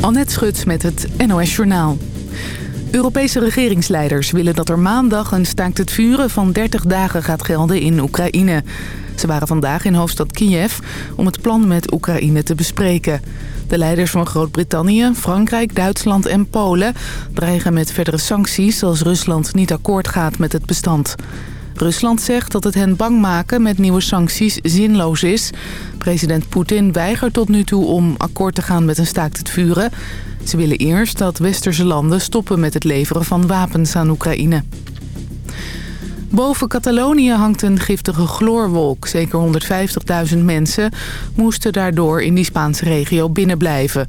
Annette Schut met het NOS Journaal. Europese regeringsleiders willen dat er maandag een staakt het vuren van 30 dagen gaat gelden in Oekraïne. Ze waren vandaag in hoofdstad Kiev om het plan met Oekraïne te bespreken. De leiders van Groot-Brittannië, Frankrijk, Duitsland en Polen dreigen met verdere sancties als Rusland niet akkoord gaat met het bestand. Rusland zegt dat het hen bang maken met nieuwe sancties zinloos is. President Poetin weigert tot nu toe om akkoord te gaan met een staakt het vuren. Ze willen eerst dat westerse landen stoppen met het leveren van wapens aan Oekraïne. Boven Catalonië hangt een giftige chloorwolk. Zeker 150.000 mensen moesten daardoor in die Spaanse regio binnenblijven.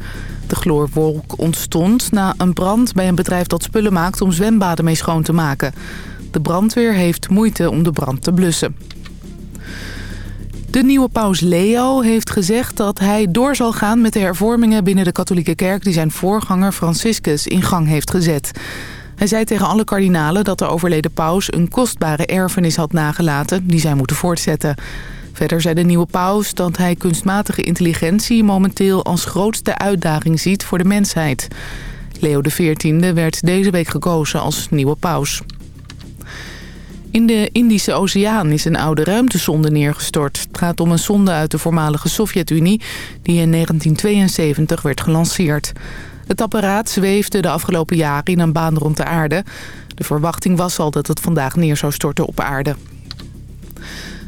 De chloorwolk ontstond na een brand bij een bedrijf dat spullen maakt om zwembaden mee schoon te maken. De brandweer heeft moeite om de brand te blussen. De nieuwe paus Leo heeft gezegd dat hij door zal gaan met de hervormingen binnen de katholieke kerk... die zijn voorganger Franciscus in gang heeft gezet. Hij zei tegen alle kardinalen dat de overleden paus een kostbare erfenis had nagelaten... die zij moeten voortzetten. Verder zei de nieuwe paus dat hij kunstmatige intelligentie momenteel als grootste uitdaging ziet voor de mensheid. Leo XIV werd deze week gekozen als nieuwe paus. In de Indische Oceaan is een oude ruimtesonde neergestort. Het gaat om een sonde uit de voormalige Sovjet-Unie... die in 1972 werd gelanceerd. Het apparaat zweefde de afgelopen jaren in een baan rond de aarde. De verwachting was al dat het vandaag neer zou storten op aarde.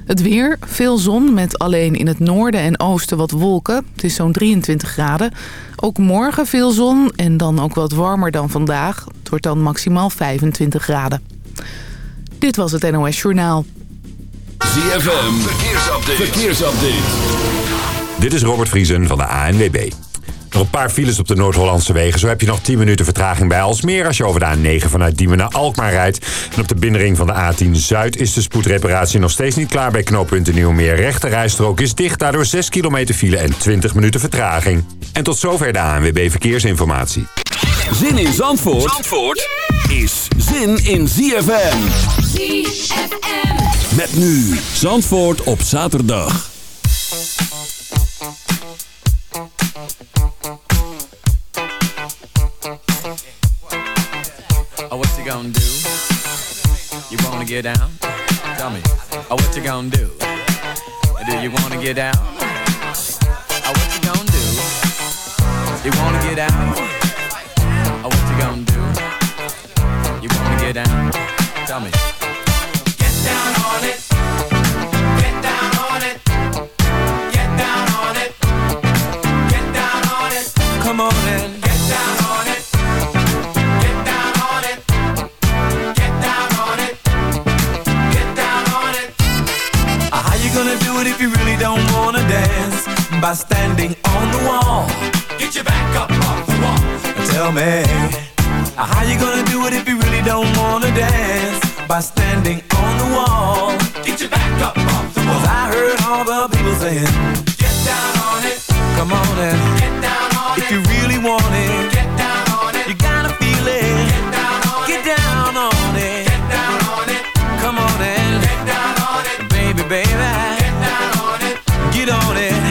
Het weer, veel zon met alleen in het noorden en oosten wat wolken. Het is zo'n 23 graden. Ook morgen veel zon en dan ook wat warmer dan vandaag. Het wordt dan maximaal 25 graden. Dit was het NOS Journaal. ZFM, verkeersupdate. verkeersupdate. Dit is Robert Vriesen van de ANWB. Nog een paar files op de Noord-Hollandse wegen. Zo heb je nog 10 minuten vertraging bij Alsmeer als je over de A9 vanuit Diemen naar Alkmaar rijdt. En op de binnenring van de A10 Zuid is de spoedreparatie nog steeds niet klaar bij knooppunt Nieuwmeer. Rechte rijstrook is dicht, daardoor 6 kilometer file en 20 minuten vertraging. En tot zover de ANWB Verkeersinformatie. Zin in Zandvoort, Zandvoort is zin in ZFM. ZFM. Met nu Zandvoort op zaterdag. Oh, what you gonna do? You wanna get down? Tell me. Oh, what you gonna do? Do you wanna get down? Oh, what you gonna do? You wanna get down? Oh, what you gonna do? You wanna get down? Tell me. By standing on the wall. Get your back up off the wall. Tell me. Uh, how you gonna do it if you really don't wanna dance? By standing on the wall. Get your back up off the wall. 'Cause I heard all the people saying, Get down on it. Come on and get down on if it. If you really want it, get down on it. You gotta feel it. Get down on get it. Down on it. Get down on it. Come on and get down on it. Baby, baby. Get down on it. Get on it.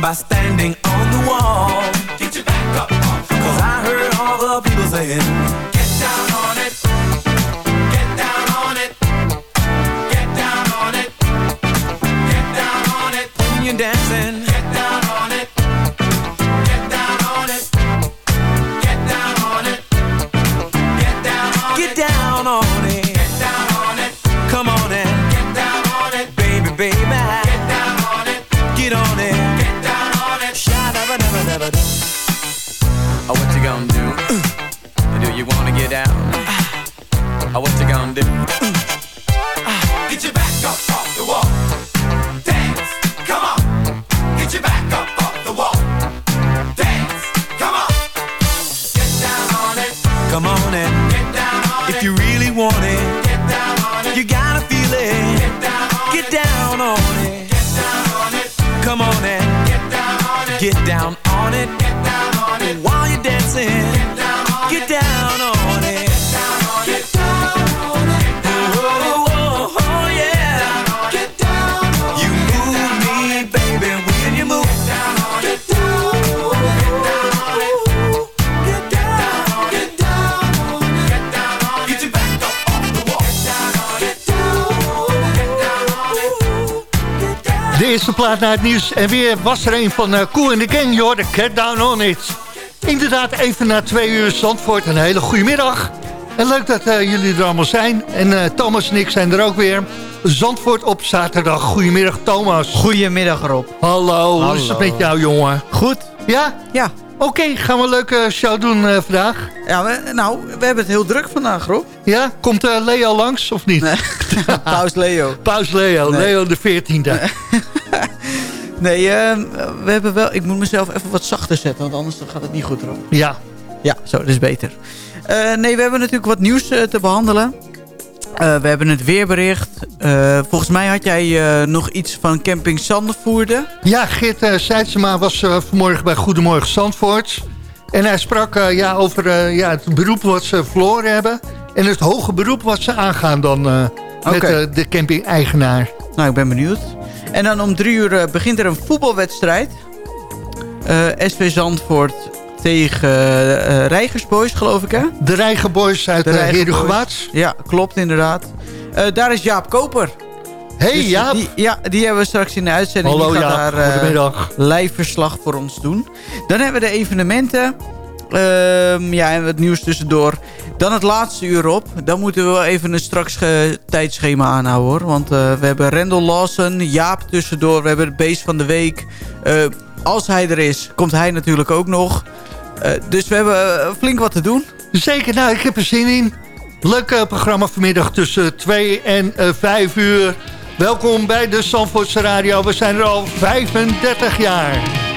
By standing on the wall. Get your back up Cause I heard all the people saying De eerste plaat naar het nieuws. En weer was er een van uh, Cool in the Gang, joh. De Cat Down On It. Inderdaad, even na twee uur Zandvoort. Een hele goede middag. En leuk dat uh, jullie er allemaal zijn. En uh, Thomas en ik zijn er ook weer. Zandvoort op zaterdag. Goedemiddag, Thomas. Goedemiddag, Rob. Hallo, Hallo. hoe is het met jou, jongen? Goed? Ja? Ja. Oké, okay, gaan we een leuke show doen uh, vandaag? Ja, we, nou, we hebben het heel druk vandaag, Rob. Ja? Komt uh, Leo langs, of niet? Nee. Paus Leo. Paus Leo, nee. Leo de 14e. nee, uh, we hebben wel... Ik moet mezelf even wat zachter zetten, want anders gaat het niet goed, Rob. Ja. Ja, zo, dat is beter. Uh, nee, we hebben natuurlijk wat nieuws te behandelen. Uh, we hebben het weerbericht. Uh, volgens mij had jij uh, nog iets van camping Zandvoorde. Ja, Geert uh, Seidsema was vanmorgen bij Goedemorgen Zandvoort. En hij sprak ja, over ja, het beroep wat ze verloren hebben. En het hoge beroep wat ze aangaan dan okay. met de camping-eigenaar. Nou, ik ben benieuwd. En dan om drie uur begint er een voetbalwedstrijd. SV Zandvoort tegen uh, Rijgersboys, geloof ik, hè? De Rijgerboys uit de Herugewaarts. Ja, klopt inderdaad. Uh, daar is Jaap Koper. Hey dus Jaap. Die, ja, die hebben we straks in de uitzending. Hallo die Jaap, gaat daar, uh, goedemiddag. live verslag voor ons doen. Dan hebben we de evenementen. Uh, ja, en het nieuws tussendoor. Dan het laatste uur op. Dan moeten we wel even een straks tijdschema aanhouden hoor. Want we hebben Rendel Lawson, Jaap tussendoor. We hebben het beest van de week. als hij er is, komt hij natuurlijk ook nog. Uh, dus we hebben uh, flink wat te doen. Zeker, nou, ik heb er zin in. Leuk uh, programma vanmiddag tussen 2 en 5 uur. Welkom bij de Zandvoortse Radio. We zijn er al 35 jaar.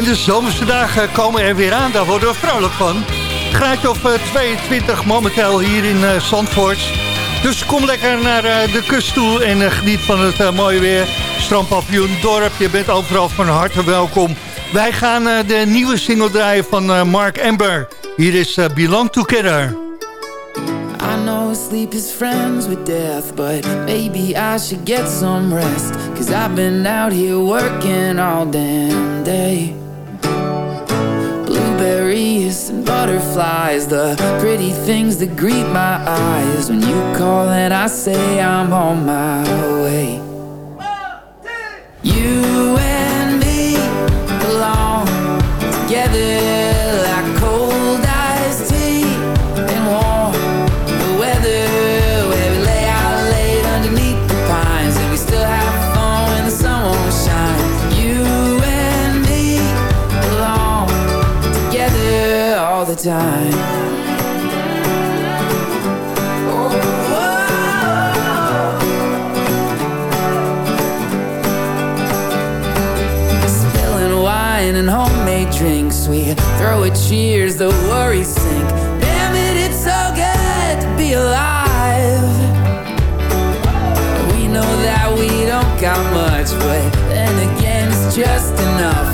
En de zomerse dagen komen er weer aan, daar worden we vrolijk van. Graadje of 22 momenteel hier in Zandvoort. Dus kom lekker naar de kust toe en geniet van het mooie weer. Strandpavioen, dorp, je bent overal van harte welkom. Wij gaan de nieuwe single draaien van Mark Amber. Hier is Belong Together. I know sleep is friends with death, but maybe I should get some rest. Cause I've been out here working all damn day. Blueberries and butterflies, the pretty things that greet my eyes. When you call and I say I'm on my way. You and me belong together time and homemade drinks We throw a cheers, the worries sink. Damn it, it's so good to be alive. We know that we don't got much But then again, it's just enough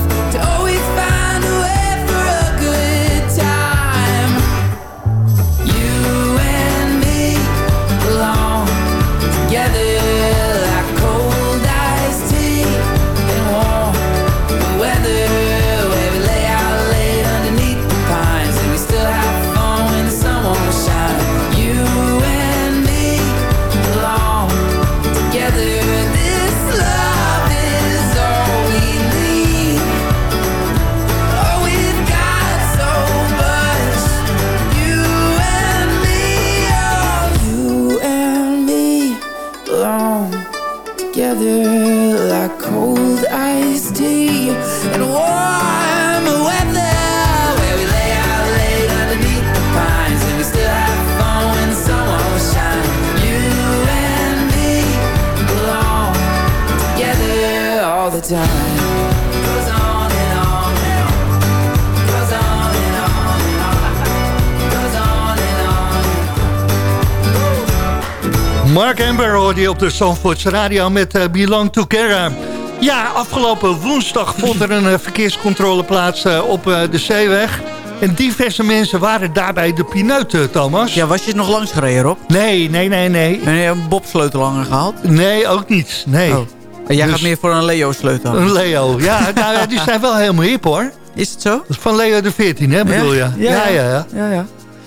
Mark Amber hoorde je op de Zandvoortse Radio met uh, Belong Together. Ja, afgelopen woensdag vond er een uh, verkeerscontrole plaats uh, op de zeeweg. En diverse mensen waren daarbij de pineut, Thomas. Ja, was je nog langs gereden, Rob? Nee, nee, nee, nee. En je een Bob-sleutel gehaald? Nee, ook niet. Nee. Oh. En jij gaat dus- meer voor een Leo-sleutel? Een Leo, ja. nou, die zijn wel helemaal hip, hoor. Is het zo? Van Leo de 14, hè, bedoel je? Ja, ja, ja. ja, ja.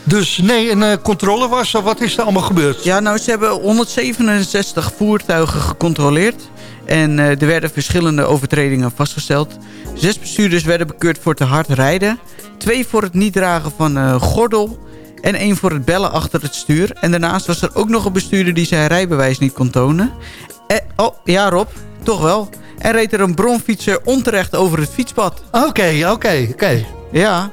Dus nee, een uh, controle was Wat is er allemaal gebeurd? Ja, nou, ze hebben 167 voertuigen gecontroleerd. En uh, er werden verschillende overtredingen vastgesteld. Zes bestuurders werden bekeurd voor te hard rijden. Twee voor het niet dragen van uh, gordel. En één voor het bellen achter het stuur. En daarnaast was er ook nog een bestuurder die zijn rijbewijs niet kon tonen. oh, ja Rob, toch wel. En reed er een bronfietser onterecht over het fietspad. Oké, oké, oké. Ja,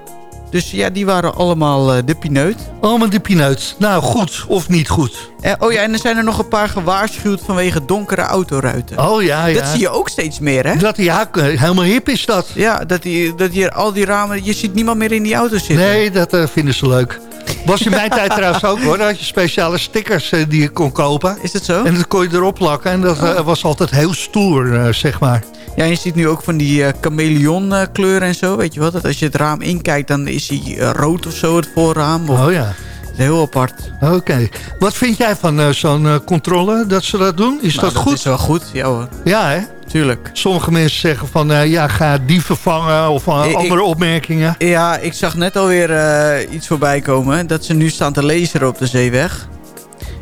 dus ja, die waren allemaal uh, de pineut. Allemaal de pineut. Nou, goed of niet goed. Eh, oh ja, en er zijn er nog een paar gewaarschuwd vanwege donkere autoruiten. Oh ja, ja. Dat zie je ook steeds meer, hè? Dat, ja, helemaal hip is dat. Ja, dat, die, dat hier al die ramen... Je ziet niemand meer in die auto zitten. Nee, dat uh, vinden ze leuk. Was in mijn tijd trouwens ook hoor. Dan had je speciale stickers uh, die je kon kopen. Is dat zo? En dat kon je erop plakken. En dat uh, was altijd heel stoer, zeg maar. Ja, je ziet nu ook van die uh, chameleon uh, kleuren en zo. Weet je wat? Dat als je het raam inkijkt, dan is hij uh, rood of zo, het voorraam. Of... Oh ja. Heel apart. Oké. Wat vind jij van zo'n controle, dat ze dat doen? Is nou, dat, goed? Dat is wel goed, ja hoor. Ja, hè? Tuurlijk. Sommige mensen zeggen van, ja, ga die vervangen of andere opmerkingen. Ja, ik zag net alweer iets voorbij komen. Dat ze nu staan te lezen op de zeeweg.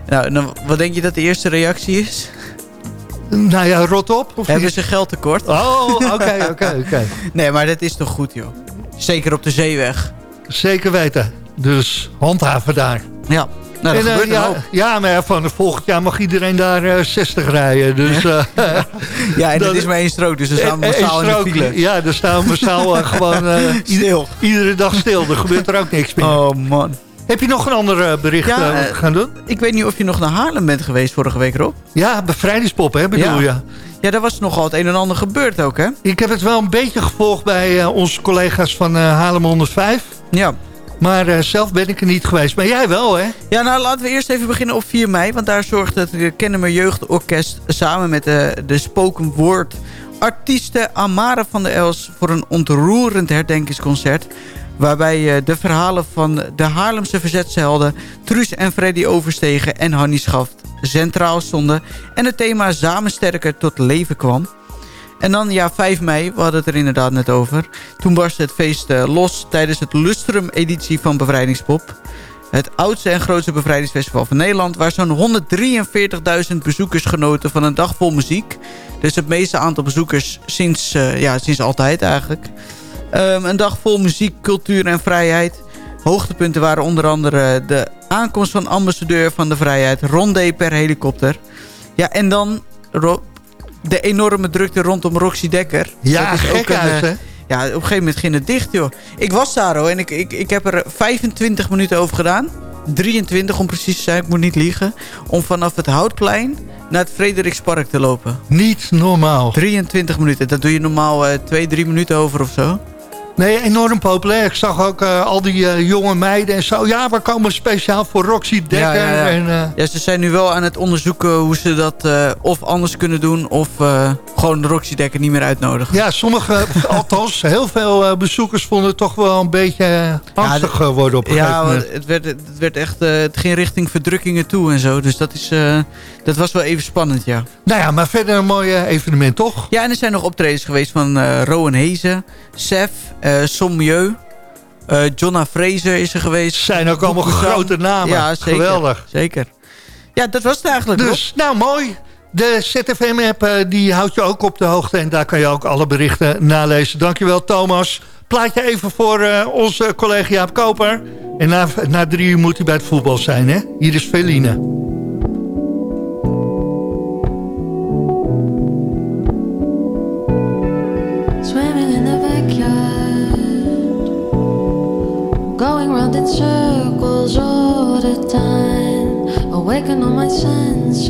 Nou, dan, wat denk je dat de eerste reactie is? Nou ja, rot op. Of Hebben ze geld tekort? Oh, oké, oké, oké. Nee, maar dat is toch goed, joh. Zeker op de zeeweg. Zeker weten. Dus handhaven daar. Ja. Nou, dat en, uh, ja, ja, maar van volgend jaar mag iedereen daar uh, eh, 60 rijden. Dus, uh, ja, en dat, is maar één strook, dus dan staan we massaal in de file. Ja, dan staan we massaal gewoon stil. Iedere dag stil. Er gebeurt er ook niks meer. Oh man. Heb je nog een ander eh, bericht ja, uh, gaan doen? Ik weet niet of je nog naar Haarlem bent geweest vorige week, Rob. Ja, bevrijdingspop, hè, bedoel ja. je? Ja, daar was nogal het een en ander gebeurd ook, hè? Ik heb het wel een beetje gevolgd bij uh, onze collega's van uh, Haarlem 105. Ja. Maar eh, zelf ben ik er niet geweest. Maar jij wel, hè? Ja, nou laten we eerst even beginnen op 4 mei. Want daar zorgt het Kennemer Jeugdorkest samen met de, de spoken word artiesten Amara van der Els... voor een ontroerend herdenkingsconcert... waarbij de verhalen van de Haarlemse verzetshelden... Truus en Freddy Overstegen en Hannie Schaft centraal stonden... en het thema Samen sterker tot leven kwam... En dan, ja, 5 mei, we hadden het er inderdaad net over. Toen barstte het feest uh, los tijdens het Lustrum-editie van Bevrijdingspop. Het oudste en grootste bevrijdingsfestival van Nederland... waar zo'n 143.000 bezoekers genoten van een dag vol muziek. Dus het meeste aantal bezoekers sinds, uh, ja, sinds altijd eigenlijk. Um, een dag vol muziek, cultuur en vrijheid. Hoogtepunten waren onder andere de aankomst van ambassadeur van de vrijheid... Rondé per helikopter. Ja, en dan de enorme drukte rondom Roxy Dekker. Ja, dat is ook een, hè? Ja, op een gegeven moment ging het dicht, joh. Ik was daar, hoor. En ik, ik, ik heb er 25 minuten over gedaan. 23 om precies te zijn, ik moet niet liegen. Om vanaf het Houtplein naar het Frederikspark te lopen. Niet normaal. 23 minuten. Dat doe je normaal uh, 2, 3 minuten over of zo. Nee, enorm populair. Ik zag ook uh, al die uh, jonge meiden en zo. Ja, we komen speciaal voor Roxy Dekker. Ja, ja, ja. En, uh... ja, ze zijn nu wel aan het onderzoeken hoe ze dat of anders kunnen doen... of gewoon Roxy Dekker niet meer uitnodigen. Ja, sommige, althans heel veel bezoekers vonden het toch wel een beetje angstig worden op een ja, het werd, het werd echt, het ging richting verdrukkingen toe en zo. Dus dat, is, dat was wel even spannend, ja. Nou ja, maar verder een mooi evenement, toch? Ja, en er zijn nog optredens geweest van Rowan Hezen, Sef... Uh, Sommieu. Uh, Jonna Fraser is er geweest. Zijn ook allemaal grote namen. Ja, zeker. Geweldig. Zeker. Ja, dat was het eigenlijk. Dus, nou mooi. De ZFM-app uh, die houdt je ook op de hoogte. En daar kan je ook alle berichten nalezen. Dankjewel Thomas. Plaatje even voor uh, onze collega Jaap Koper. En na, na drie uur moet hij bij het voetbal zijn. Hè? Hier is Feline. In circles all the time, awaken all my senses.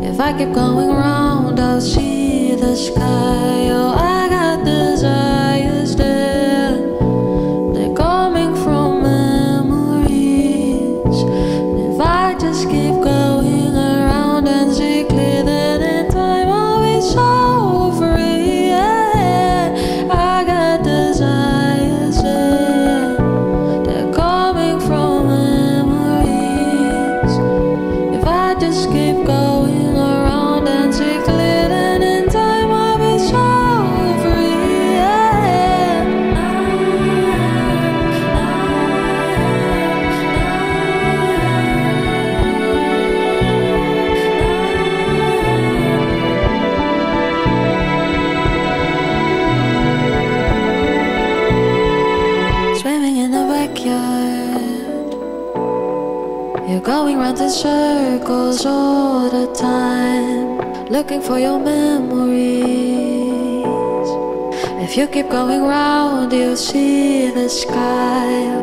If I keep going round, I'll see the sky. Oh, I in circles all the time, looking for your memories. If you keep going round, you'll see the sky.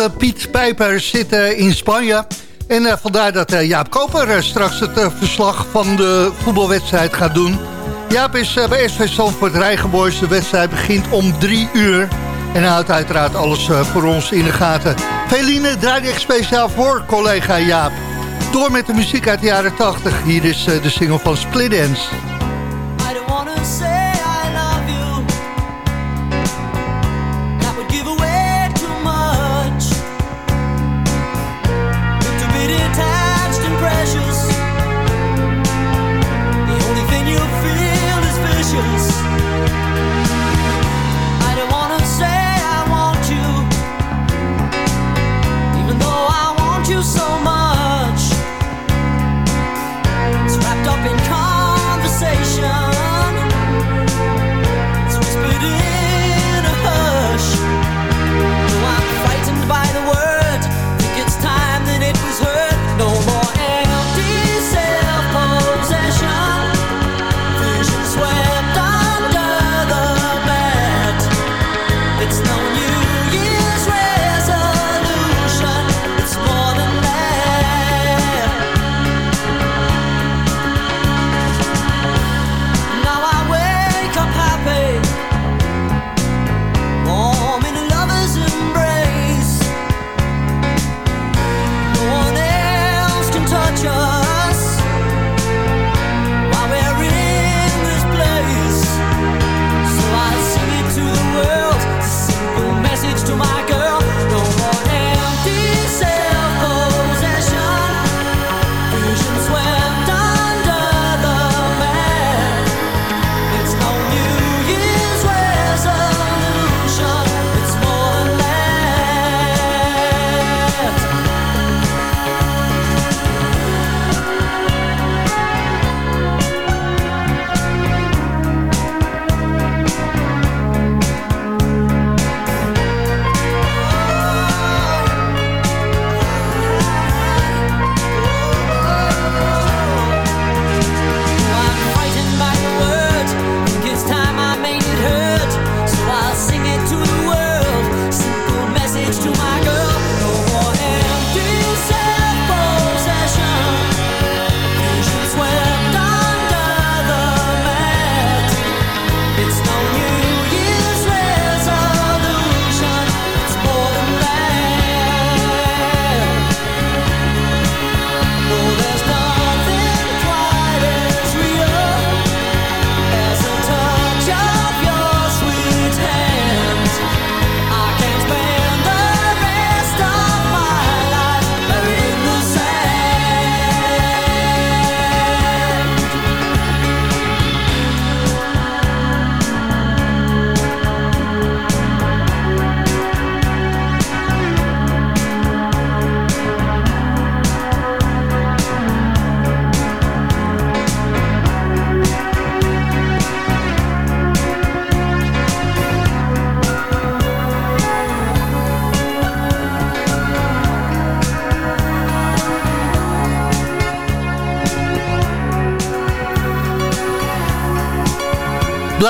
Onze Piet Pijper zit eh, in Spanje. En eh, vandaar dat eh, Jaap Koper eh, straks het eh, verslag van de voetbalwedstrijd gaat doen. Jaap is eh, bij SV Zandvoort Rijgenboys. De wedstrijd begint om drie uur. En houdt uiteraard alles eh, voor ons in de gaten. Feline draait echt speciaal voor collega Jaap. Door met de muziek uit de jaren 80. Hier is eh, de single van Split Dance.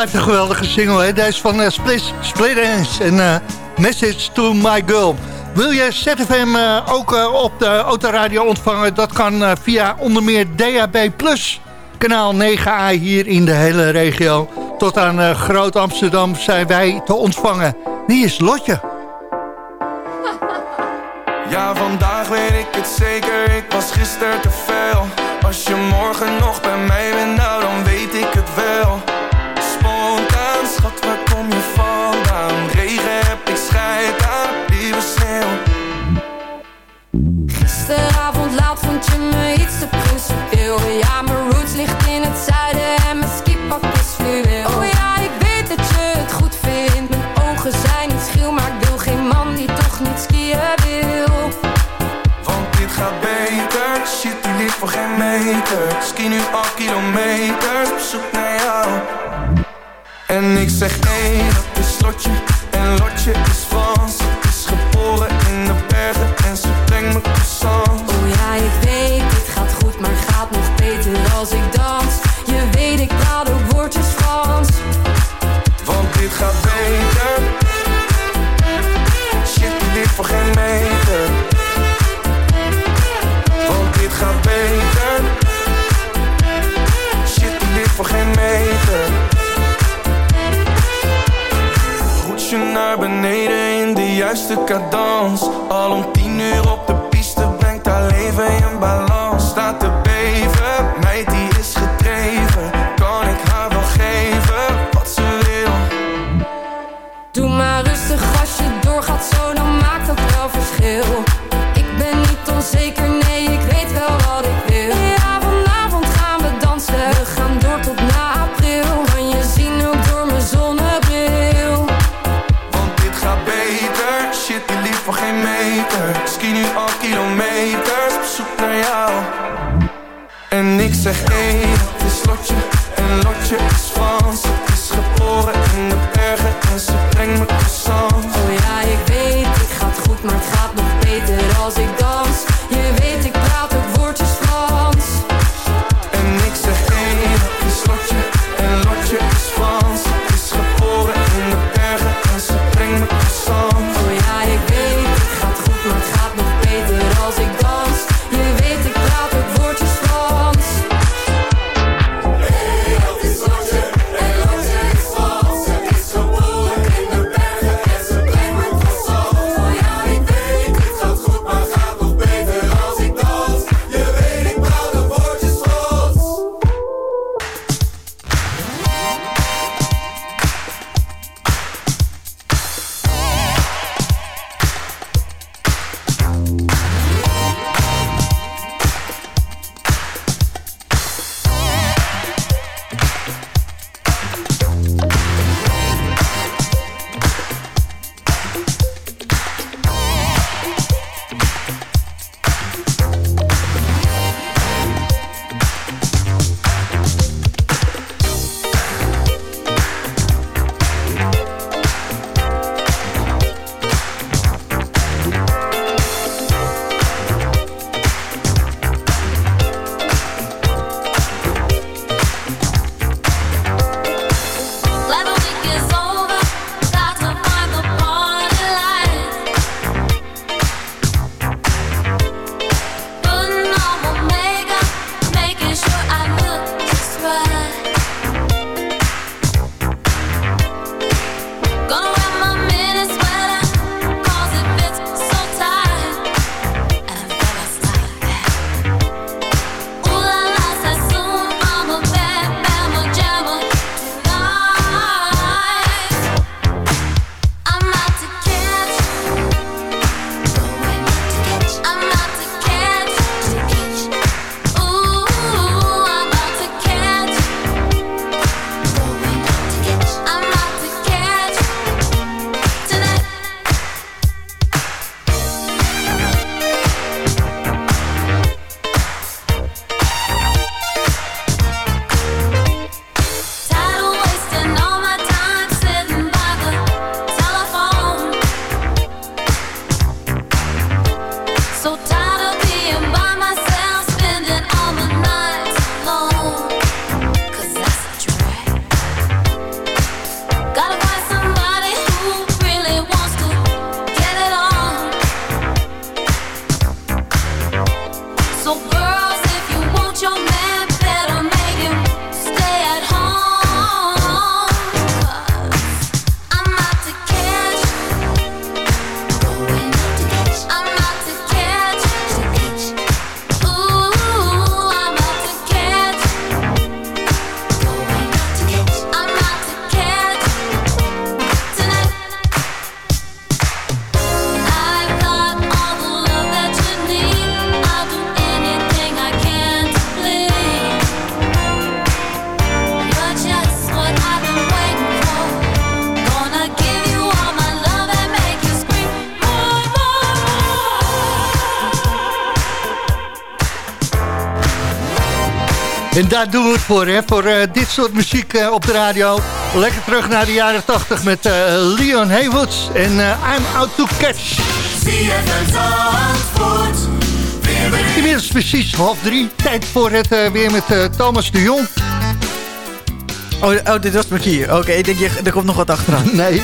blijft een geweldige single. Hè? Deze is van uh, Split, Split Ends en eh, Message to My Girl. Wil je ZFM uh, eh, ook op de autoradio ontvangen? Dat kan via onder meer DAB+. Kanaal 9A hier in de hele regio. Tot aan Groot Amsterdam zijn wij te ontvangen. Die is Lotje. Ja, vandaag weet ik het zeker. Ik was gisteren te veel. Als je morgen nog bij mij bent... later Ski nu al kilometers op zoek naar jou. En ik zeg één hey, dat is Lotje. En Lotje eerste cadans, al En daar doen we het voor, hè? voor eh, dit soort muziek eh, op de radio. Lekker terug naar de jaren 80 met eh, Leon Haywoods en I'm Out to Catch. Inmiddels precies half drie. Tijd voor het weer met Thomas de Jong. Oh, oh, dit was Marquier. Oké, ik denk, je, er komt nog wat achteraan. Nee,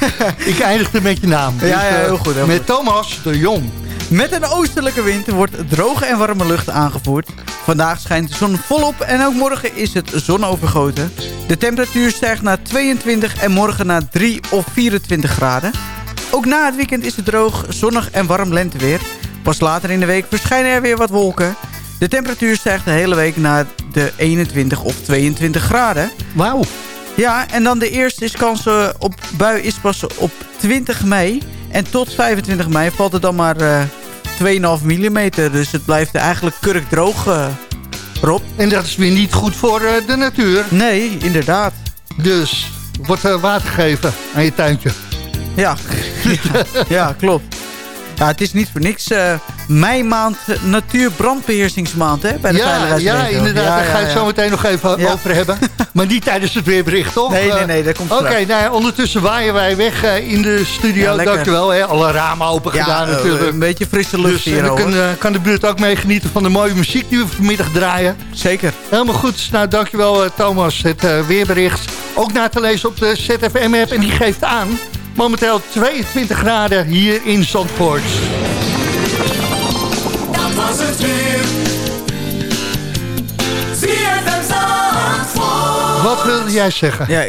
ik eindigde met je naam. ja, ja, heel goed. Heel met goed. Thomas de Jong. Met een oostelijke wind wordt droge en warme lucht aangevoerd. Vandaag schijnt de zon volop en ook morgen is het zonovergoten. De temperatuur stijgt naar 22 en morgen naar 3 of 24 graden. Ook na het weekend is het droog, zonnig en warm lenteweer. Pas later in de week verschijnen er weer wat wolken. De temperatuur stijgt de hele week naar de 21 of 22 graden. Wauw. Ja, en dan de eerste is kans eh, op bui is pas op 20 mei. En tot 25 mei valt het dan maar uh, 2,5 mm. Dus het blijft eigenlijk kurkdroog, uh, Rob. En dat is weer niet goed voor uh, de natuur. Nee, inderdaad. Dus wordt uh, water gegeven aan je tuintje. Ja, ja, ja, klopt. Ja, het is niet voor niks uh, meimaand natuurbrandbeheersingsmaand hè, bij de ja, Ja, inderdaad. Ja, daar ga het zo meteen nog even over hebben. Maar niet tijdens het weerbericht, toch? Nee, nee, nee. Dat komt Oké, okay, nou ja, ondertussen waaien wij weg uh, in de studio. Dankjewel. Hè. Alle ramen open gedaan natuurlijk. een beetje frisse lucht dus, hier, dan kan, uh, kan, de buurt ook mee genieten van de mooie muziek die we vanmiddag draaien. Zeker. Helemaal goed. Nou, dankjewel Thomas. Het weerbericht ook na te lezen op de ZFM-app. En die geeft aan Momenteel 22 graden hier in Zandvoort. Dat was het weer. Wat wilde jij zeggen? Ja,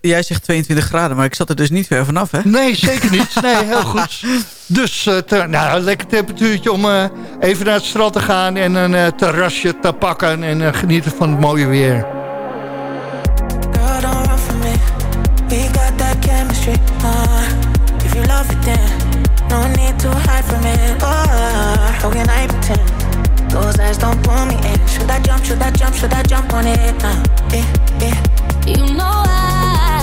jij zegt 22 graden, maar ik zat er dus niet ver vanaf, hè? Nee, zeker niet. Nee, heel goed. Dus uh, te, nou, een lekker temperatuurtje om uh, even naar het strand te gaan... en een uh, terrasje te pakken en genieten van het mooie weer. if no need to hide from it. Oh, how can I pretend? Those eyes don't pull me in. Should I jump? Should I jump? Should I jump on it? Uh, eh, eh. You know I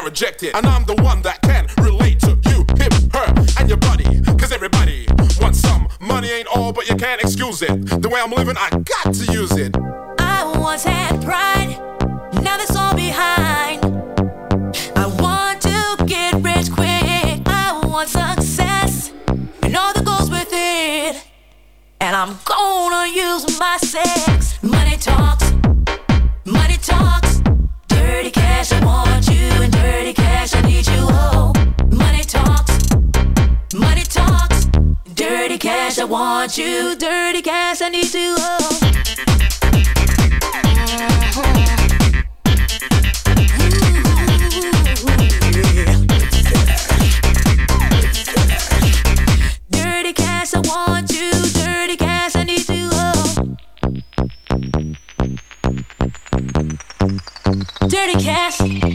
can't reject it. And I'm the one that can relate to you, him, her, and your buddy. Cause everybody wants some. Money ain't all, but you can't excuse it. The way I'm living, I got to use it. I once had pride, now that's all behind. I want to get rich quick. I want success and all that goes with it. And I'm gonna use my want you, dirty cash, I need uh, want you. Oh. Dirty cash,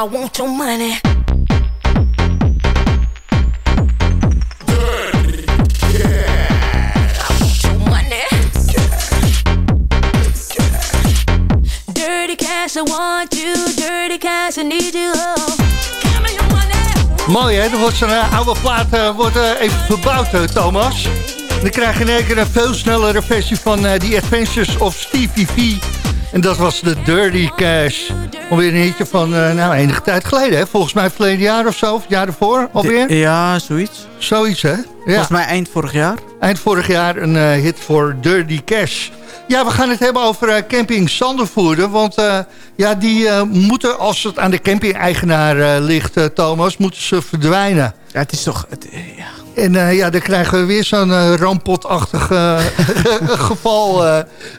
I want your money. money. Dirty cash, I want you. Dirty cash, I need you. Oh. Your. Mooi hè, er wordt zo'n eh, oude plaat eh, wordt, eh, even verbouwd, Thomas. Dan krijg je in één keer een veel snellere versie van The Adventures of Stevie V. En dat was de Dirty Cash. Alweer een hitje van eh, nou, enige tijd geleden, hè? Volgens mij verleden jaar of zo, of het jaar ervoor alweer. De- ja, zoiets. Zoiets, hè? Ja. Volgens mij eind vorig jaar. Eind vorig jaar een eh, hit voor Dirty Cash. Ja, we gaan het hebben over eh, camping Sandervoerder. Want ja, die moeten, als het aan de camping-eigenaar ligt, Thomas, moeten ze verdwijnen. Ja, het is toch... Het, ja. En ja, dan krijgen we weer zo'n rampotachtig geval,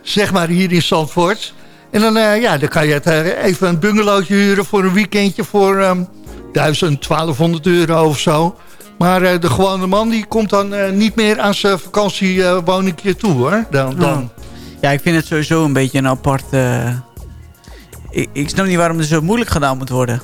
zeg maar, hier in Zandvoort. En dan, eh, ja, dan kan je het, eh, even een bungalowtje huren voor een weekendje voor ehm 1000, 1200 euro of zo. Maar eh, de gewone man die komt dan niet meer aan zijn vakantiewoningje toe, hoor. Dan, dan. Ja, ik vind het sowieso een beetje een apart... Ik, ik snap niet waarom het zo moeilijk gedaan moet worden.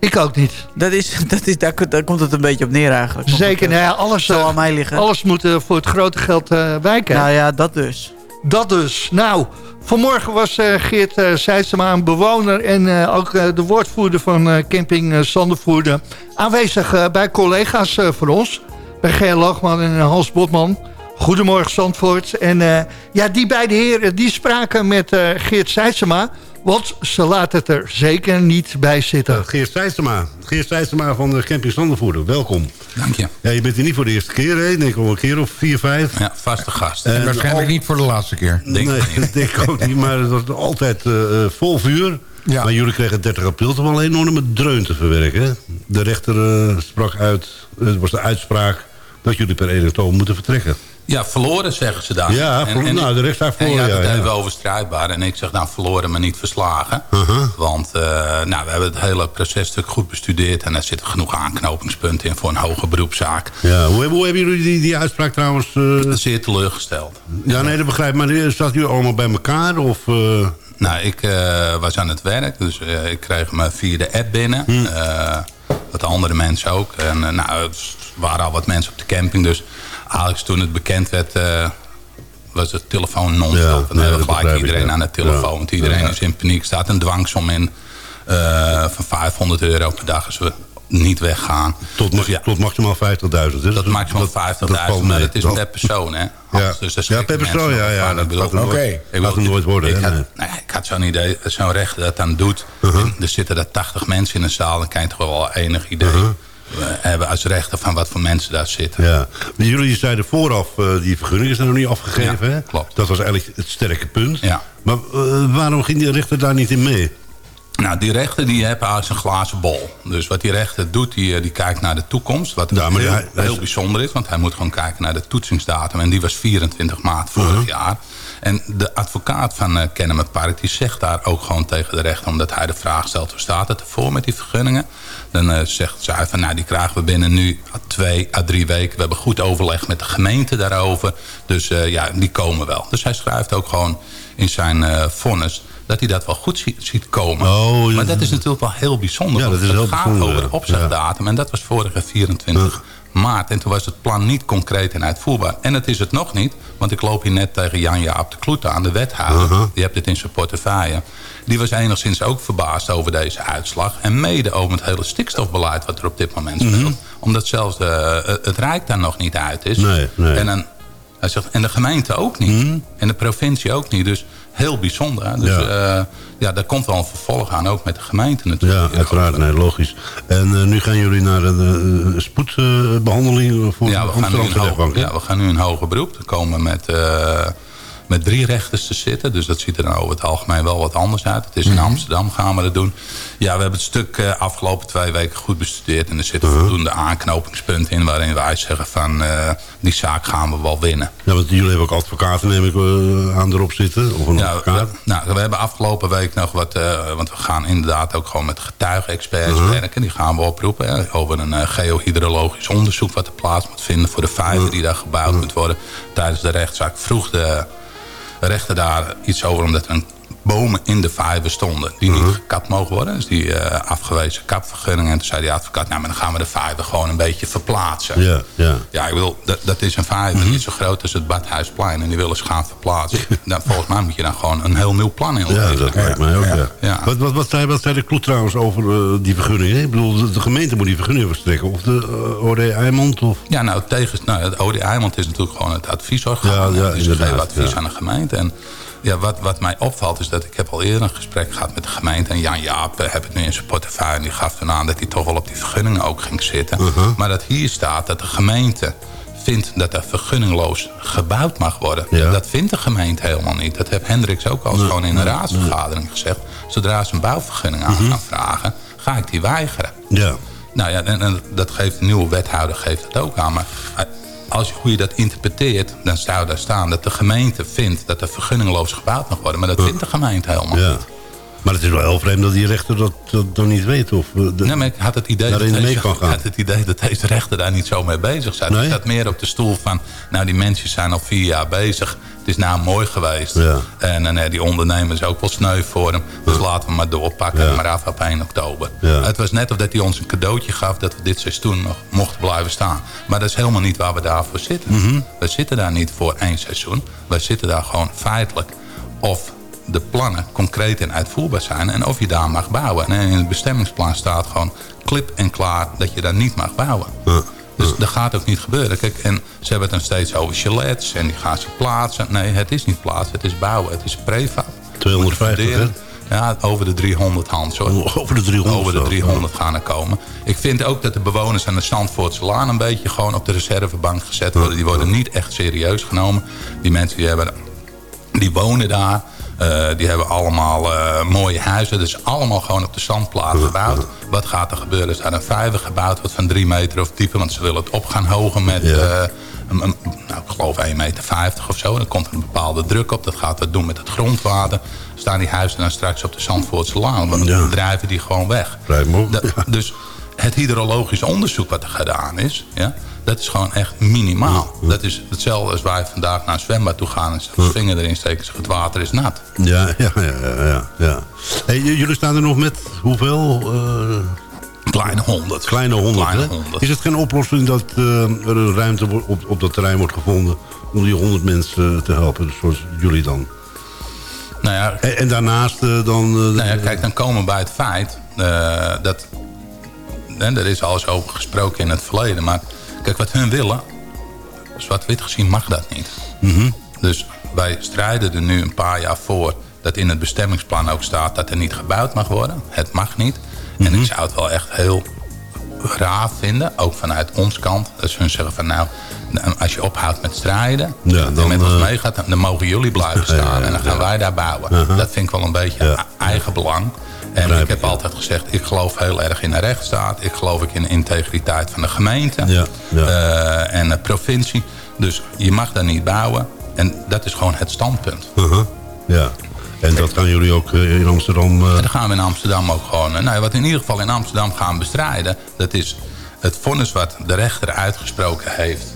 Ik ook niet. Dat is, dat is, daar, daar komt het een beetje op neer eigenlijk. Zeker, nou ja, alles, Zal aan mij liggen. alles moet voor het grote geld wijken. Nou ja, dat dus. Dat dus. Nou, vanmorgen was eh, Geert uh, een bewoner... en eh, ook de woordvoerder van camping Zandervoerder... aanwezig bij collega's van ons. Bij Ger Lachman en Hans Botman. Goedemorgen Zandvoort. En ja, die beide heren die spraken met Geert Seidsema... want ze laten het er zeker niet bij zitten. Geert Seidsema. Geert Seidsema van de camping Zandervoerder. Welkom. Dank je. Ja, je bent hier niet voor de eerste keer, hè? Ik denk al een keer of vier, vijf. Ja, vaste gast. En En waarschijnlijk al- niet voor de laatste keer. Denk nee, dat denk ik ook niet. Maar het was altijd eh, eh, vol vuur. Ja. Maar jullie kregen 30 april toch wel een enorme dreun te verwerken. De rechter eh, sprak uit, het was de uitspraak... dat jullie per 1 oktober moeten vertrekken. Ja, verloren zeggen ze daar. Ja, nou, de rechtszaak verloren, ja, het ja. even over strijdbaar. En ik zeg nou verloren, maar niet verslagen. Uh-huh. Want eh, nou, we hebben het hele processtuk goed bestudeerd. En daar zitten genoeg aanknopingspunten in voor een hoge beroepszaak. Ja, hoe, hoe hebben jullie die, die uitspraak trouwens... eh, Zeer teleurgesteld. Ja, nee, dat begrijp ik. Maar eh, zat u allemaal bij elkaar? Of, Nou, ik was aan het werk, dus ik kreeg me via de app binnen. Hm. Eh, wat andere mensen ook. En nou, er waren al wat mensen op de camping. Dus eigenlijk toen het bekend werd, eh, was het telefoon non-stop. En dan hebben gelijk ik, iedereen aan de telefoon. Want iedereen is in paniek. staat een dwangsom in eh, van 500 euro per dag als we niet weggaan. tot, ma- tot maximaal 50.000. hè? Dat maximaal 50.000, valt maar dat is per persoon, hè? Ja, dus daar ja per persoon, ja, ja. Dat Ik bedoel, nooit, ik gaat hem nooit worden. Ik hè, had, nee. nou ja, ik had zo'n idee, zo'n rechter dat dan doet. Uh-huh. Er zitten er 80 mensen in een zaal. Dan kan je toch wel enig idee Uh-huh. Hebben als rechter van wat voor mensen daar zitten. Ja. Maar Jullie zeiden vooraf, eh, die vergunning is er nog niet afgegeven. Ja, hè? klopt. Dat was eigenlijk het sterke punt. Ja. Maar eh, waarom ging die rechter daar niet in mee? Nou, die rechter die heeft eigenlijk een glazen bol. Dus wat die rechter doet, die, eh, die kijkt naar de toekomst. Wat Ja, maar heel, hij- bijzonder is. Want hij moet gewoon kijken naar de toetsingsdatum. En die was 24 maart vorig Uh-huh. jaar. En de advocaat van uh, Kennemer Park... die zegt daar ook gewoon tegen de rechter... omdat hij de vraag stelt, hoe staat het ervoor met die vergunningen? Dan eh, zegt zij van, nou, die krijgen we binnen nu twee à drie weken. We hebben goed overleg met de gemeente daarover. Dus eh, ja, die komen wel. Dus hij schrijft ook gewoon in zijn eh vonnis... dat hij dat wel goed ziet, komen. Oh, ja. Maar dat is natuurlijk wel heel bijzonder. Ja, dat is het heel gaat bijzonder, over de opzegdatum. En dat was vorige 24 maart. En toen was het plan niet concreet en uitvoerbaar. En dat is het nog niet. Want ik loop hier net tegen Jan-Jaap de Kloete aan, de wethouder. Uh-huh. Die hebt dit in zijn portefeuille. Die was enigszins ook verbaasd over deze uitslag. En mede over het hele stikstofbeleid wat er op dit moment speelt. Omdat zelfs de, het Rijk daar nog niet uit is. Mhm. Nee, nee. En, een, hij zegt, en de gemeente ook niet. En de provincie ook niet. Dus heel bijzonder. hè. Dus Ja. ja. ja, daar komt wel een vervolg aan. Ook met de gemeente natuurlijk. Ja, uiteraard. Nee, logisch. En eh, nu gaan jullie naar een eh, spoedbehandeling voor Ja, de we Amsterdamse rechtbank. ja, we gaan nu in hoger beroep. Dan komen we met, eh, met drie rechters te zitten. Dus dat ziet er dan over het algemeen wel wat anders uit. Het is in Mhm. Amsterdam gaan we dat doen. Ja, we hebben het stuk eh, afgelopen twee weken goed bestudeerd. En er zitten Mhm. voldoende aanknopingspunten in... waarin wij zeggen van eh, die zaak gaan we wel winnen. Ja, want jullie hebben ook advocaten, neem ik eh, aan, erop zitten. Of een Ja, advocaat. we, nou, we hebben afgelopen week nog wat... want we gaan inderdaad ook gewoon met getuigen-experts Mhm. werken. Die gaan we oproepen hè, over een geohydrologisch onderzoek... wat er plaats moet vinden voor de vijver die daar gebouwd moet worden. Tijdens de rechtszaak vroeg de rechter daar iets over... omdat er een bomen in de vijver stonden die Mhm. niet gekapt mogen worden. Dus die eh, afgewezen kapvergunning. En toen zei die advocaat, nou, maar dan gaan we de vijver gewoon een beetje verplaatsen. Ja, ja. Ja, ik bedoel, dat, dat is een vijver niet zo groot als het Badhuisplein. En die willen ze gaan verplaatsen. nou, volgens mij moet je dan gewoon een heel nieuw plan in Ja, dat lijkt mij ook, ja. Ja. Wat, wat, wat, zei, wat zei de kloet trouwens over eh, die vergunning? hè? Ik bedoel, de, de gemeente moet die vergunning verstrekken. Of de uh, OD Eimond? Of... Ja, nou, tegen, nou het OD Eimond is natuurlijk gewoon het adviesorgaan. Ja, ja, dus inderdaad, advies ja. aan de gemeente. En ja, wat, wat mij opvalt is dat ik heb al eerder een gesprek gehad met de gemeente. En Jan Jaap heb het nu in zijn portefeuille. En die gaf toen aan dat hij toch wel op die vergunningen ook ging zitten. Uh-huh. Maar dat hier staat dat de gemeente vindt dat er vergunningloos gebouwd mag worden. Ja. Dat vindt de gemeente helemaal niet. Dat heeft Hendricks ook al gewoon in een raadsvergadering gezegd. Zodra ze een bouwvergunning aan gaan vragen, ga ik die weigeren. Ja. Nou ja, en, en dat geeft de nieuwe wethouder geeft het ook aan. Maar als je, hoe je dat interpreteert, dan zou daar staan dat de gemeente vindt dat er vergunningloos gebouwd mag worden. Maar dat vindt de gemeente helemaal ja. niet. Maar het is wel heel vreemd dat die rechter dat, dat dan niet weet. Of, eh, de, Nee, maar ik had het idee, dat deze, kan gaan. ik had het idee dat deze rechter daar niet zo mee bezig zijn. Nee? Hij staat meer op de stoel van, nou die mensen zijn al vier jaar bezig. Het is nou mooi geweest. Ja. En, en eh, die ondernemer is ook wel sneu voor hem. Dus laten we maar doorpakken. Ja. Maar af op 1 oktober. Het was net of dat hij ons een cadeautje gaf dat we dit seizoen nog mochten blijven staan. Maar dat is helemaal niet waar we daarvoor zitten. Mhm. We zitten daar niet voor één seizoen. We zitten daar gewoon feitelijk of de plannen concreet en uitvoerbaar zijn... en of je daar mag bouwen. En in het bestemmingsplan staat gewoon klip en klaar dat je daar niet mag bouwen. Ja. Dus dat gaat ook niet gebeuren. Kijk, en ze hebben het dan steeds over chalets en die gaan ze plaatsen. Nee, het is niet plaatsen, het is bouwen. Het is prefab. 250, hè? Ja, over de 300 Hans hoor. Over de 300 Over de zelfs, 300 gaan er komen. Ik vind ook dat de bewoners aan de Zandvoortse Laan... een beetje gewoon op de reservebank gezet worden. Die worden niet echt serieus genomen. Die mensen die, hebben, die wonen daar. Eh, die hebben allemaal eh, mooie huizen. Dus allemaal gewoon op de zandplaat gebouwd. Wat gaat er gebeuren? Is daar een vijver gebouwd wordt van drie meter of dieper? Want ze willen het op gaan hogen met Ja. eh, een- een- nou, ik geloof 1,50 meter of zo. Dan komt er een bepaalde druk op. Dat gaat wat doen met het grondwater. Staan die huizen dan straks op de Zandvoortse Laan. Want dan drijven die gewoon weg. Da- Dus het hydrologisch onderzoek wat er gedaan is... Ja, dat is gewoon echt minimaal. Dat is hetzelfde als wij vandaag naar een zwembad toe gaan... en de vinger erin steken het water is nat. Ja, ja, ja, ja. ja, ja. Hey, jullie staan er nog met hoeveel? eh, Kleine honderd. Kleine honderd, Kleine hè? honderd. Is het geen oplossing dat eh, er een ruimte op, op dat terrein wordt gevonden... om die honderd mensen eh, te helpen, zoals jullie dan? Nou ja, en, en daarnaast dan... Nou ja, kijk, dan komen we bij het feit dat... En er is al eens over gesproken in het verleden. Maar kijk, wat hun willen... Zwart-wit gezien mag dat niet. Mhm. Dus wij strijden er nu een paar jaar voor... dat in het bestemmingsplan ook staat dat er niet gebouwd mag worden. Het mag niet. Mhm. En ik zou het wel echt heel raar vinden, ook vanuit ons kant. Dat ze hun zeggen van nou, als je ophoudt met strijden... Ja, en dan, met ons eh, meegaat, dan, dan mogen jullie blijven staan. Ja, ja, en dan gaan wij daar bouwen. Uh-huh. Dat vind ik wel een beetje eigen belang. En ik heb altijd gezegd, ik geloof heel erg in de rechtsstaat. Ik geloof ook in de integriteit van de gemeente Ja, ja. eh, en de provincie. Dus je mag daar niet bouwen. En dat is gewoon het standpunt. Uh-huh. Ja, en dat gaan jullie ook eh, in Amsterdam... eh, En dan gaan we in Amsterdam ook gewoon... eh, Nou, wat in ieder geval in Amsterdam gaan bestrijden... dat is het vonnis wat de rechter uitgesproken heeft...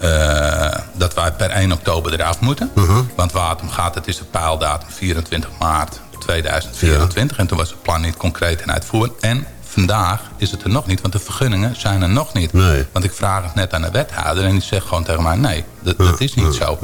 eh, dat wij per 1 oktober eraf moeten. Want waar het om gaat, het is de pijldatum 24 maart 2024. En toen was het plan niet concreet en uitvoerend. En vandaag is het er nog niet, want de vergunningen zijn er nog niet. Want ik vraag het net aan de wethouder en die zegt gewoon tegen mij... nee, dat, dat is niet zo.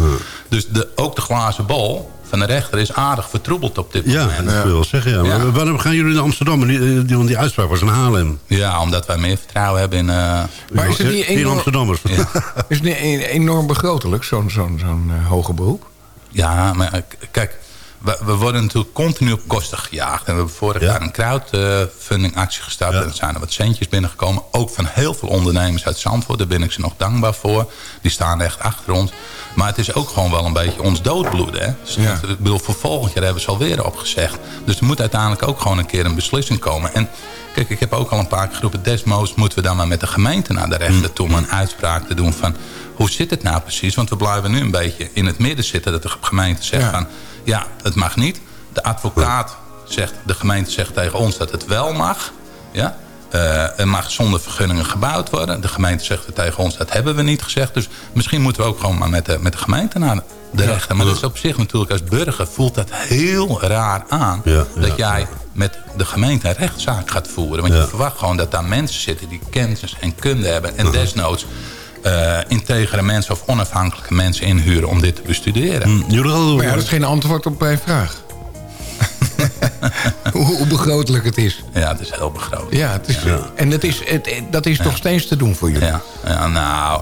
Dus de, ook de glazen bol van de rechter is aardig vertroebeld op dit ja, moment. dat wil ik wel zeggen. Ja. Maar waarom gaan jullie naar Amsterdam? Die, die, die, die uitspraak was in Haarlem. Ja, omdat wij meer vertrouwen hebben in... eh, Maar is het niet In enorm, Amsterdammers. Ja. is het niet enorm begrotelijk, zo'n zo'n zo'n eh, hoger beroep? Ja, maar eh, kijk, we, we worden natuurlijk continu op kosten gejaagd. En we hebben vorig jaar een crowdfunding actie gestart. En er zijn er wat centjes binnengekomen. Ook van heel veel ondernemers uit Zandvoort. Daar ben ik ze nog dankbaar voor. Die staan echt achter ons. Maar het is ook gewoon wel een beetje ons doodbloeden. Hè? Dus Ja. Ik bedoel, voor volgend jaar hebben ze alweer opgezegd. Dus er moet uiteindelijk ook gewoon een keer een beslissing komen. En kijk, ik heb ook al een paar keer geroepen... moeten we dan maar met de gemeente naar de rechter toe... om een uitspraak te doen van... hoe zit het nou precies? Want we blijven nu een beetje in het midden zitten... dat de gemeente zegt van... ja, het mag niet. De advocaat zegt... de gemeente zegt tegen ons dat het wel mag. Ja? Er mag zonder vergunningen gebouwd worden. De gemeente zegt er tegen ons, dat hebben we niet gezegd. Dus misschien moeten we ook gewoon maar met de, met de gemeente naar de rechter. Maar dat is op zich natuurlijk als burger voelt dat heel raar aan. Ja, ja, dat jij met de gemeente een rechtszaak gaat voeren. Want je verwacht gewoon dat daar mensen zitten die kennis en kunde hebben. En desnoods eh, integere mensen of onafhankelijke mensen inhuren om dit te bestuderen. Hm, hadden- Maar ja, dat is geen antwoord op mijn vraag. hoe, hoe begrotelijk het is. Ja, het is heel begroot. Ja, het is, en dat is, het, dat is toch steeds te doen voor jullie? Ja, ja nou,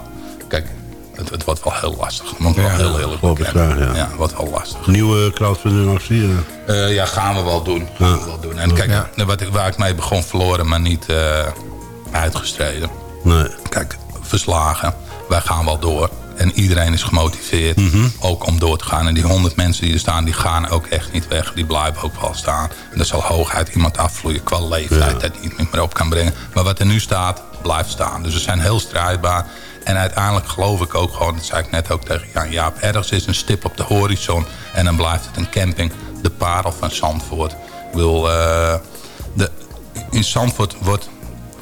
kijk, het, het wordt wel heel lastig. Moet ik Ja, wel heel eerlijk bekennen. graag, ja. Ja, het wordt wel lastig. Nieuwe crowdfunding actie. eh. Ja, gaan we wel doen. Gaan we wel doen. En kijk, Ja. wat ik, waar ik mee begon verloren, maar niet eh, uitgestreden. Nee. Kijk, verslagen. Wij gaan wel door. En iedereen is gemotiveerd ook om door te gaan. En die honderd mensen die er staan, die gaan ook echt niet weg. Die blijven ook wel staan. En er zal hooguit iemand afvloeien qua leeftijd... dat het niet meer op kan brengen. Maar wat er nu staat, blijft staan. Dus we zijn heel strijdbaar. En uiteindelijk geloof ik ook gewoon... dat zei ik net ook tegen Jan Jaap... ergens is een stip op de horizon... en dan blijft het een camping. De parel van Zandvoort. Ik wil... eh, de, in Zandvoort wordt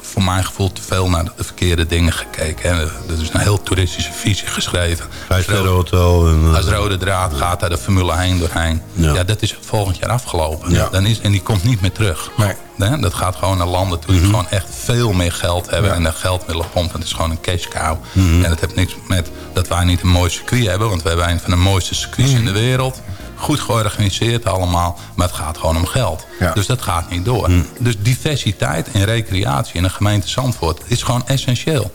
voor mijn gevoel te veel naar de verkeerde dingen gekeken. hè. Er is een heel toeristische visie geschreven. Vijfsterren hotel. En, eh, Als rode draad gaat daar de Formule 1 doorheen. Ja. Ja. dat is volgend jaar afgelopen. Ja. Dan is, en die komt niet meer terug. Nee. Dat gaat gewoon naar landen toe die Mhm. gewoon echt veel meer geld hebben. Ja. En dat geld willen pompen. Het is gewoon een cash cow. Mhm. En dat heeft niks met dat wij niet een mooi circuit hebben. Want we hebben een van de mooiste circuits Mhm. in de wereld. Goed georganiseerd allemaal. Maar het gaat gewoon om geld. Ja. Dus dat gaat niet door. Mhm. Dus diversiteit en recreatie in een gemeente Zandvoort is gewoon essentieel.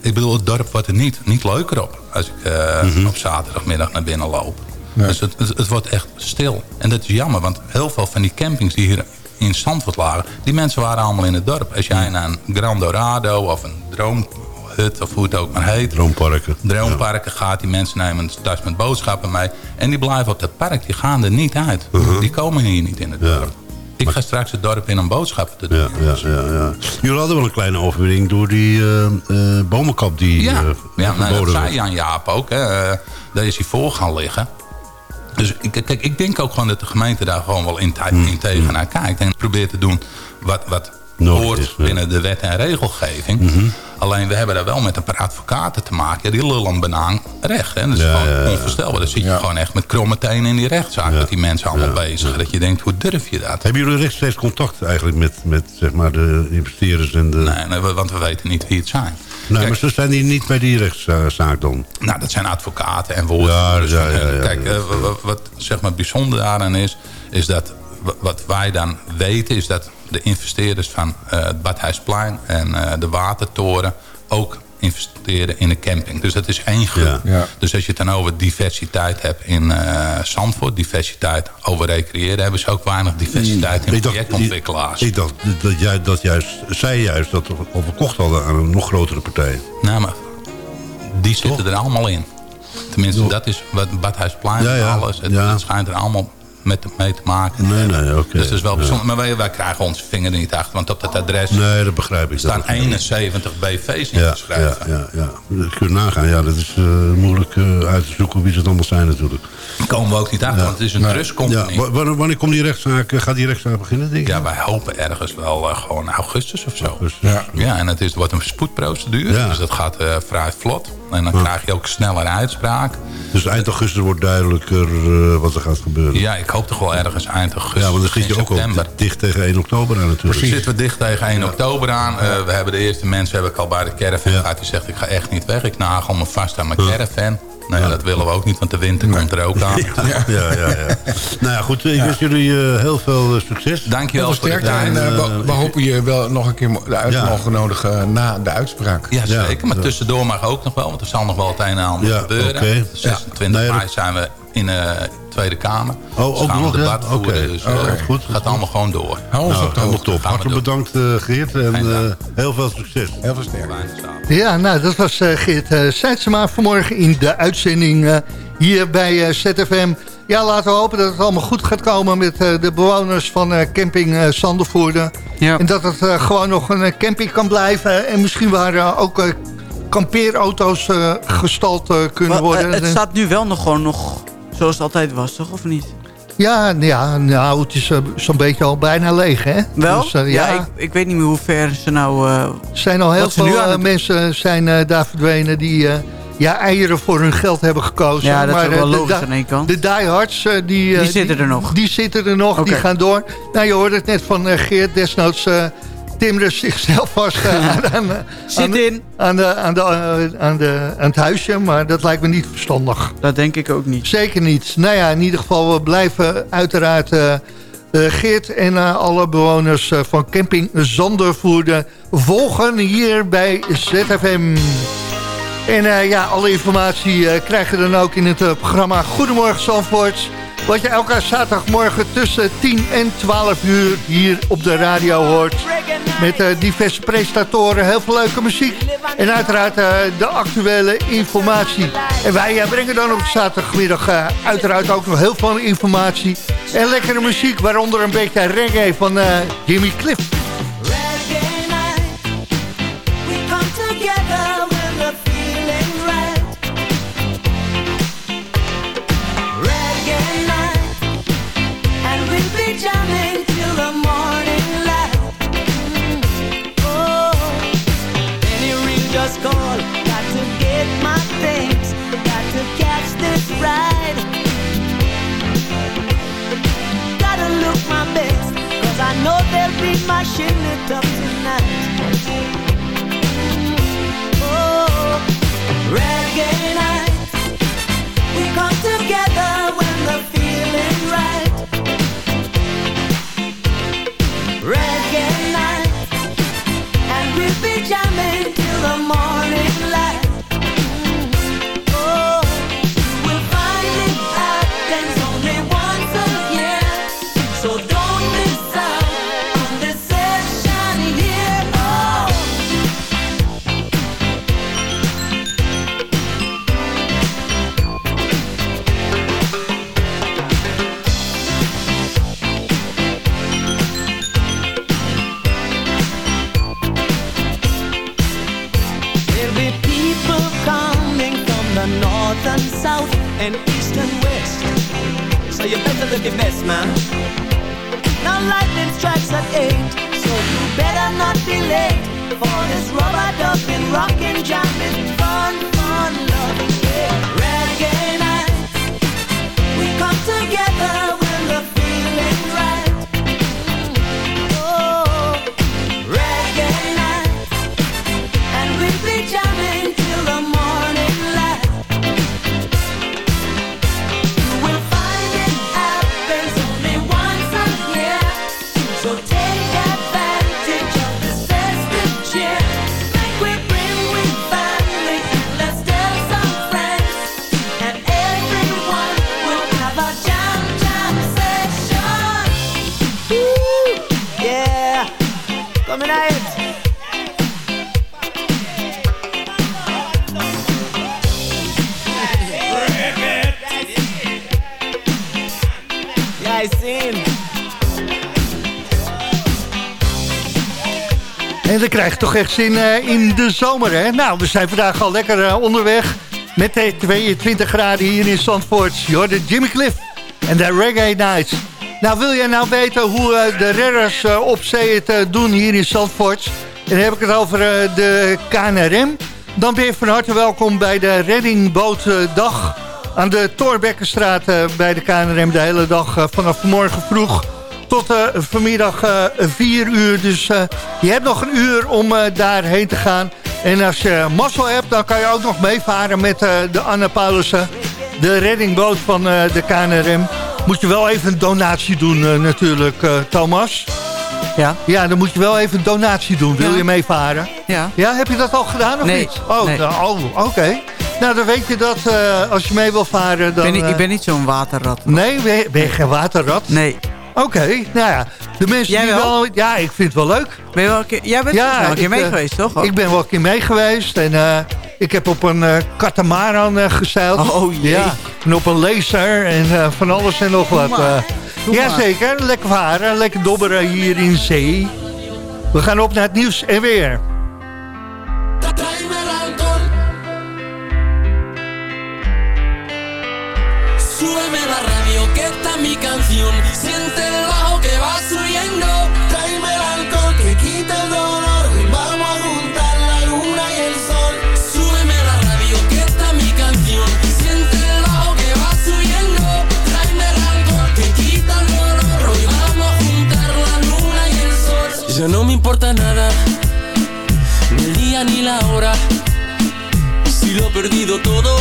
Ik bedoel, het dorp wordt er niet, niet leuker op als ik eh, Mhm. op zaterdagmiddag naar binnen loop. Nee. Dus het, het, het wordt echt stil. En dat is jammer, want heel veel van die campings die hier in Zandvoort lagen... die mensen waren allemaal in het dorp. Als jij naar een Grand Dorado of een Droomhut of hoe het ook maar heet... Droomparken. Droomparken gaat, die mensen nemen een tas met boodschappen mee... en die blijven op dat park, die gaan er niet uit. Die komen hier niet in het Ja. dorp. Ik ga straks het dorp in om boodschappen te doen. Ja, ja, ja. Jullie hadden wel een kleine overwinning door die eh, eh, bomenkap die Ja, eh, ja nou, dat zei. Jan Jaap ook. Hè. Daar is hij voor gaan liggen. Dus kijk, ik denk ook gewoon dat de gemeente daar gewoon wel in, te- in tegenaan kijkt. En probeert te doen wat, wat hoort is, binnen de wet en regelgeving. Alleen we hebben daar wel met een paar advocaten te maken. Die lullen banaan recht. Hè. Dat is Ja, gewoon ja, onvoorstelbaar. Dan zit je gewoon echt met kromme tenen in die rechtszaak. Met die mensen allemaal bezig. Dat je denkt, hoe durf je dat? Hebben jullie rechtstreeks contact eigenlijk met, met zeg maar, de investeerders en de... Nee, nee, want we weten niet wie het zijn. Nee, Kijk, maar ze zijn die niet bij die rechtszaak dan? Nou, dat zijn advocaten en woordvoerders. Kijk, eh, wa- wa- wat zeg maar bijzonder daaraan is... is dat wat wij dan weten... is dat de investeerders van eh, het Badhuisplein en eh, de Watertoren... ook investeren in een camping. Dus dat is één groep. Ja. Ja. Dus als je het dan over diversiteit hebt in eh Zandvoort... diversiteit over recreëren... hebben ze ook weinig diversiteit in Ik projectontwikkelaars. Ik dacht dat, jij, dat juist, zij juist dat al verkocht hadden aan een nog grotere partij. Nou, maar die zitten er allemaal in. Tenminste, dat is wat Badhuisplein Ja, en alles. Het schijnt er allemaal met, mee te maken. Nee, nee, oké. Dus dat is wel Ja. bijzonder. Maar wij, wij krijgen onze vinger er niet achter. Want op dat adres Nee, dat begrijp ik. staan dat begrijp ik. 71 BV's Ja, ingeschreven. ja, ja, ja. Dat kun je nagaan. Ja, dat is eh, moeilijk eh, uit te zoeken wie ze het allemaal zijn natuurlijk. Daar komen we ook niet achter, want het is een Ja, trustcompany. wa- wanneer, komt die rechtszaak, eh, gaat die rechtszaak beginnen, denk je? Ja, wij hopen ergens wel gewoon augustus of zo. Ja. Ja, en het is, wordt een spoedprocedure. Ja. Dus dat gaat vrij vlot. En dan krijg je ook sneller uitspraak. Dus eind augustus wordt duidelijker eh, wat er gaat gebeuren. Ja, ik hoop toch wel ergens eind augustus, Ja, want dan zit je ook al dicht tegen 1 oktober aan natuurlijk. Precies. Zitten we dicht tegen 1 oktober aan. Eh, we hebben de eerste mensen heb ik al bij de caravan Ja. gehad. Die zegt, ik ga echt niet weg. Ik nagel me vast aan mijn caravan. Nou ja, dat willen we ook niet, want de winter komt er ook aan. Ja, ja, ja. ja. nou ja, goed. Ik wens jullie eh, heel veel eh, succes. Dankjewel voor de tijd. En eh, we, we hopen je wel nog een keer uit Ja. mogen nodigen na de uitspraak. Ja, zeker. Maar tussendoor mag ook nog wel, want er zal nog wel het een en ander Ja, gebeuren. oké. 26 Ja. Nee, mei zijn we in de Tweede Kamer. Oh, Dus ook nog, debat. Oké. Dus Oh, eh, dat is goed. het gaat allemaal gewoon door. Hou ons Nou, helemaal top. Hartelijk bedankt uh, Geert en eh, heel veel succes. Heel veel sterkte. Ja, nou, dat was eh, Geert uh, Seidsema vanmorgen in de uitzending eh, hier bij eh, ZFM. Ja, laten we hopen dat het allemaal goed gaat komen met eh, de bewoners van eh, camping uh, Sandervoorde. Ja. En dat het uh, gewoon nog een camping kan blijven. En misschien waar uh, ook uh, kampeerauto's uh, gestald uh, kunnen Maar, worden. het staat nu wel nog gewoon nog zoals het altijd was, toch? Of niet? Ja, ja nou, het is uh, zo'n beetje al bijna leeg, hè? Wel? Dus, uh, ja, ja, ik, ik weet niet meer hoe ver ze nou... Uh, zijn al heel veel mensen zijn daar verdwenen die... ja, eieren voor hun geld hebben gekozen. Ja, dat is maar, wel logisch aan één kant. De diehards, die, Die zitten er nog. Die zitten er nog, die gaan door. Nou, je hoorde het net van Geert, desnoods uh, timeren zichzelf vast uh, aan, aan, Zit aan, in. aan, de, aan, de, uh, aan, de, aan het huisje. Maar dat lijkt me niet verstandig. Dat denk ik ook niet. Zeker niet. Nou ja, in ieder geval, we blijven uiteraard... Uh, Geert en alle bewoners van camping Zandervoerde volgen hier bij ZFM. En uh, ja, alle informatie uh, krijg je dan ook in het programma Goedemorgen Zandvoort. Wat je elke zaterdagmorgen tussen 10 en 12 uur hier op de radio hoort. Met uh, diverse presentatoren, heel veel leuke muziek. En uiteraard uh, de actuele informatie. En wij uh, brengen dan op zaterdagmiddag uiteraard ook nog heel veel informatie. En lekkere muziek, waaronder een beetje reggae van Jimmy Cliff. For this rubber ducking, rocking, jamming, En dan krijg je toch echt zin eh, in de zomer, hè? Nou, we zijn vandaag al lekker eh, onderweg. Met de 22 graden hier in Zandvoort. Jorden Jimmy Cliff en de Reggae Nights. Nou, wil jij nou weten hoe eh, de redders op zee het doen hier in Zandvoort? En dan heb ik het over de KNRM. Dan ben je van harte welkom bij de Reddingbootdag aan de Torbekkenstraat bij de KNRM. De hele dag vanaf morgen vroeg tot eh, vanmiddag eh 4 uur. Dus eh, je hebt nog een uur om eh, daarheen te gaan. En als je mazzel hebt, dan kan je ook nog meevaren met eh, de Anna Paulussen. De reddingboot van eh, de KNRM. Moet je wel even een donatie doen eh, natuurlijk, eh, Thomas. Ja? Ja, dan moet je wel even een donatie doen. Wil Ja. je meevaren? Ja. Ja, heb je dat al gedaan of Nee. niet? Oh, Nee. oh oké. Nou, dan weet je dat eh, als je mee wil varen... Dan, ik, ben niet, ik eh, ben niet zo'n waterrat. Nee, ben je, ben je geen waterrat? Nee. Oké, nou ja. De mensen Jij die wel? Ja, ik vind het wel leuk. Ben je wel een keer, jij bent ja, wel een keer ik, mee eh, geweest, toch? Ik ben wel een keer mee geweest. En eh, ik heb op een eh katamaran gezeild. Oh, jee. Ja, en op een laser en van alles en nog wat. Jazeker, lekker varen, lekker dobberen hier in zee. We gaan op naar het nieuws en weer. Siente el bajo que va subiendo. Tráeme el alcohol que quita el dolor. Vamos a juntar la luna y el sol. Súbeme la radio que está mi canción. Siente el bajo que va subiendo. Tráeme el alcohol que quita el dolor. Hoy vamos a juntar la luna y el sol. Ya no me importa nada ni el día ni la hora. Si lo he perdido todo,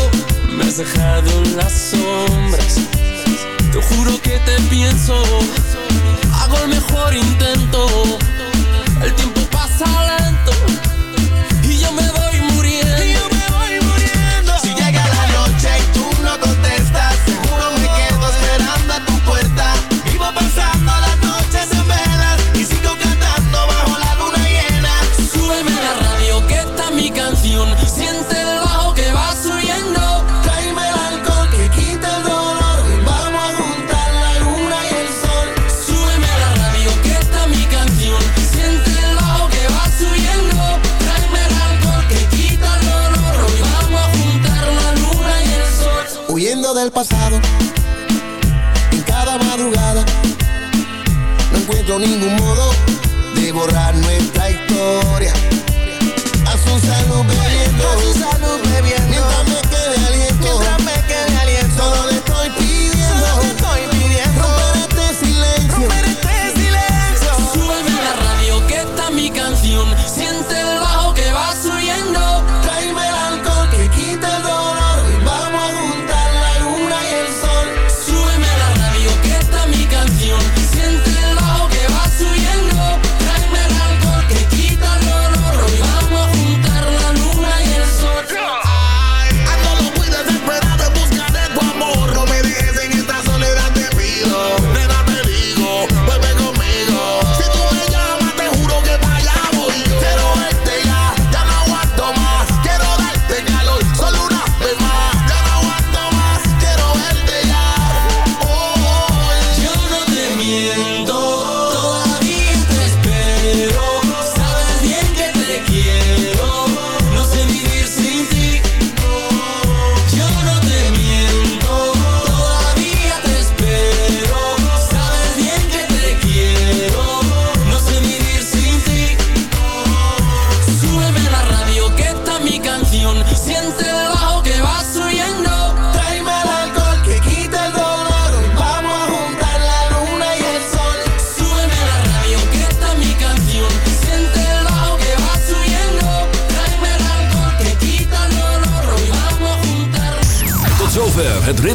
me has dejado en las sombras. Te juro que te pienso, hago el mejor intento. El tiempo pasa lento ningún modo de borrar nuestra historia. A su salud bebiendo, a su salud bebiendo. Mientras me quede aliento, mientras me quede aliento.